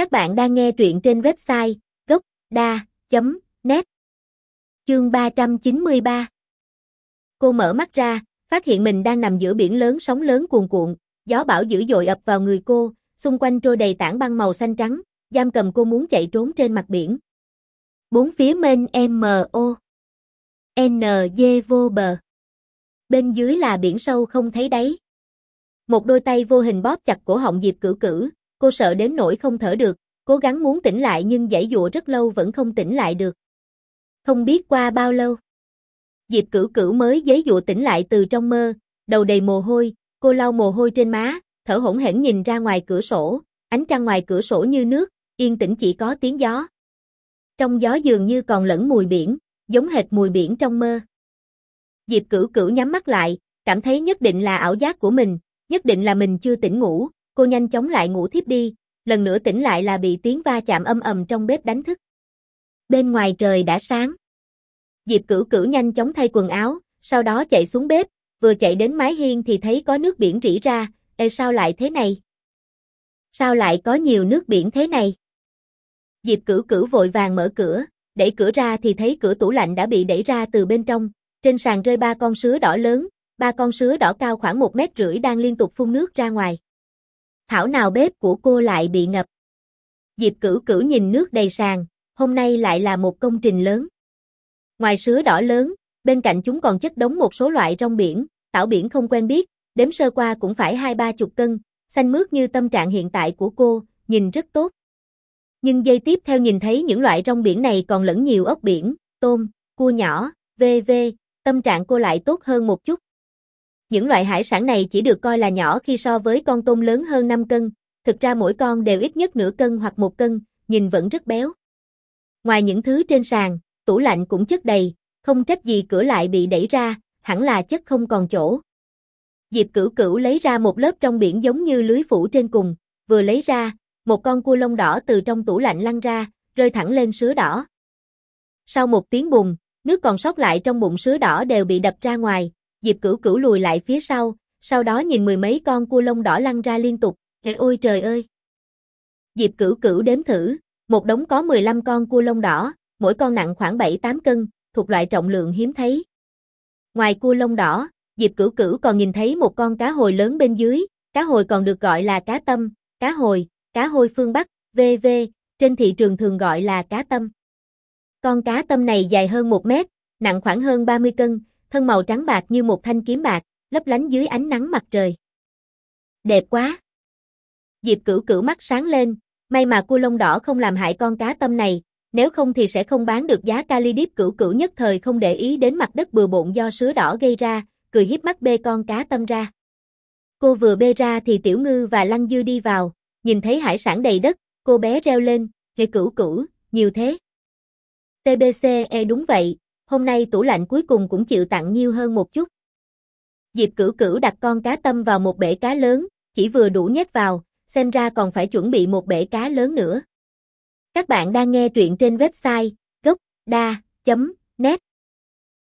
Các bạn đang nghe truyện trên website gốc.da.net Chương 393 Cô mở mắt ra, phát hiện mình đang nằm giữa biển lớn sóng lớn cuồn cuộn, gió bão dữ dội ập vào người cô, xung quanh trôi đầy tảng băng màu xanh trắng, giam cầm cô muốn chạy trốn trên mặt biển. Bốn phía mênh M.O. N.G vô bờ. Bên dưới là biển sâu không thấy đáy. Một đôi tay vô hình bóp chặt cổ họng Diệp Cửu Cửu, cô sợ đến nỗi không thở được, cố gắng muốn tỉnh lại nhưng giãy dụa rất lâu vẫn không tỉnh lại được. Không biết qua bao lâu. Diệp Cửu Cửu mới giấy dụa tỉnh lại từ trong mơ, đầu đầy mồ hôi, cô lau mồ hôi trên má, thở hổn hển nhìn ra ngoài cửa sổ, ánh trăng ngoài cửa sổ như nước, yên tĩnh chỉ có tiếng gió. Trong gió dường như còn lẫn mùi biển, giống hệt mùi biển trong mơ. Diệp Cửu Cửu nhắm mắt lại, cảm thấy nhất định là ảo giác của mình, nhất định là mình chưa tỉnh ngủ, cô nhanh chóng lại ngủ thiếp đi, lần nữa tỉnh lại là bị tiếng va chạm âm ầm trong bếp đánh thức. Bên ngoài trời đã sáng. Diệp Cửu Cửu nhanh chóng thay quần áo, sau đó chạy xuống bếp, vừa chạy đến mái hiên thì thấy có nước biển rỉ ra, ê sao lại thế này? Sao lại có nhiều nước biển thế này? Diệp Cửu Cửu vội vàng mở cửa, đẩy cửa ra thì thấy cửa tủ lạnh đã bị đẩy ra từ bên trong, trên sàn rơi ba con sứa đỏ lớn, ba con sứa đỏ cao khoảng một mét rưỡi đang liên tục phun nước ra ngoài. Thảo nào bếp của cô lại bị ngập. Diệp cửu cửu nhìn nước đầy sàn, hôm nay lại là một công trình lớn. Ngoài sứa đỏ lớn, bên cạnh chúng còn chất đống một số loại rong biển, tảo biển không quen biết, đếm sơ qua cũng phải hai ba chục cân, xanh mướt như tâm trạng hiện tại của cô, nhìn rất tốt. Nhưng giây tiếp theo nhìn thấy những loại rong biển này còn lẫn nhiều ốc biển, tôm, cua nhỏ, v.v. tâm trạng cô lại tốt hơn một chút. Những loại hải sản này chỉ được coi là nhỏ khi so với con tôm lớn hơn 5 cân, thực ra mỗi con đều ít nhất nửa cân hoặc một cân, nhìn vẫn rất béo. Ngoài những thứ trên sàn, tủ lạnh cũng chất đầy, không trách gì cửa lại bị đẩy ra, hẳn là chất không còn chỗ. Diệp Cửu Cửu lấy ra một lớp trong biển giống như lưới phủ trên cùng, vừa lấy ra, một con cua lông đỏ từ trong tủ lạnh lăn ra, rơi thẳng lên sứa đỏ. Sau một tiếng bùng, nước còn sót lại trong bụng sứa đỏ đều bị đập ra ngoài, Diệp Cửu Cửu lùi lại phía sau, sau đó nhìn mười mấy con cua lông đỏ lăn ra liên tục, Ê ôi trời ơi! Diệp Cửu Cửu đếm thử, một đống có 15 con cua lông đỏ, mỗi con nặng khoảng 7-8 cân, thuộc loại trọng lượng hiếm thấy. Ngoài cua lông đỏ, Diệp Cửu Cửu còn nhìn thấy một con cá hồi lớn bên dưới, cá hồi còn được gọi là cá tâm, cá hồi, cá hồi phương Bắc, VV, trên thị trường thường gọi là cá tâm. Con cá tâm này dài hơn 1 mét, nặng khoảng hơn 30 cân, thân màu trắng bạc như một thanh kiếm bạc, lấp lánh dưới ánh nắng mặt trời. Đẹp quá! Diệp cửu cửu mắt sáng lên, may mà cua lông đỏ không làm hại con cá tâm này, nếu không thì sẽ không bán được giá cali điếp cửu cửu nhất thời không để ý đến mặt đất bừa bộn do sứa đỏ gây ra, cười hiếp mắt bê con cá tâm ra. Cô vừa bê ra thì tiểu ngư và lăng dư đi vào, nhìn thấy hải sản đầy đất, cô bé reo lên, hề cửu cửu, nhiều thế. TBC e đúng vậy, hôm nay tủ lạnh cuối cùng cũng chịu tặng nhiều hơn một chút. Diệp Cửu Cửu đặt con cá tâm vào một bể cá lớn, chỉ vừa đủ nhét vào, xem ra còn phải chuẩn bị một bể cá lớn nữa. Các bạn đang nghe truyện trên website gocda.net